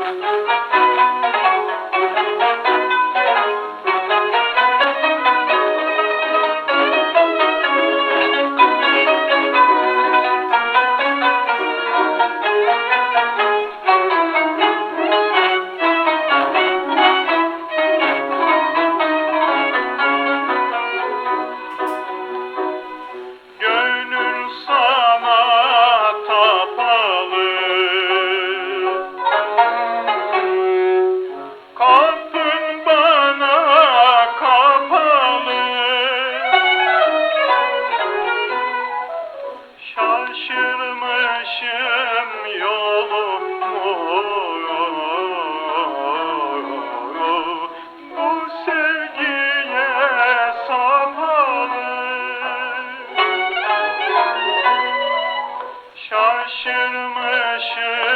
Thank you. Şaşırmışım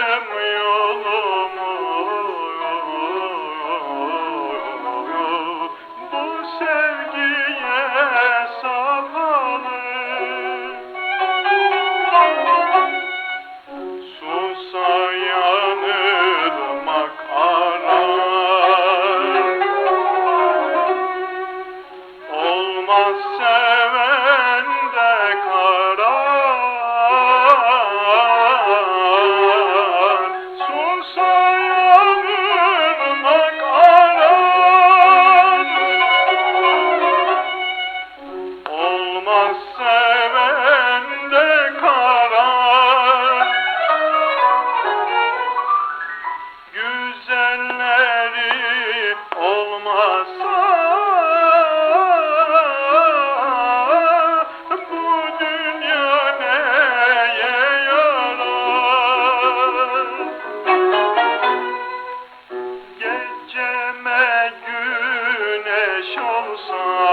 sun.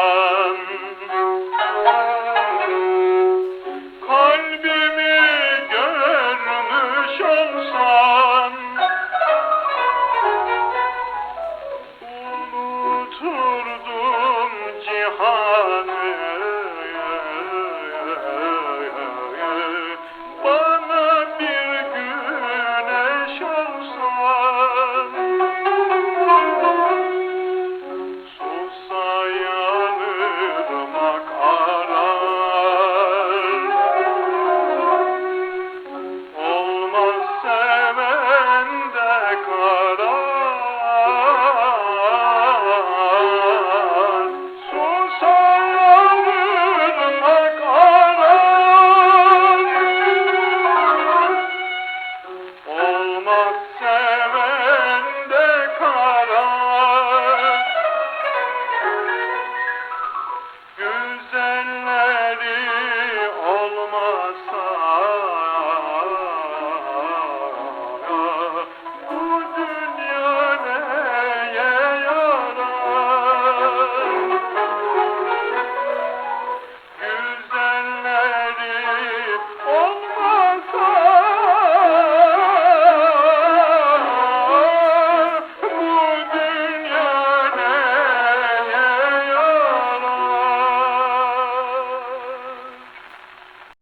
Olmak seven kara. Güzelleri olmasa Bu dünya neye yarar? Güzelleri olmasa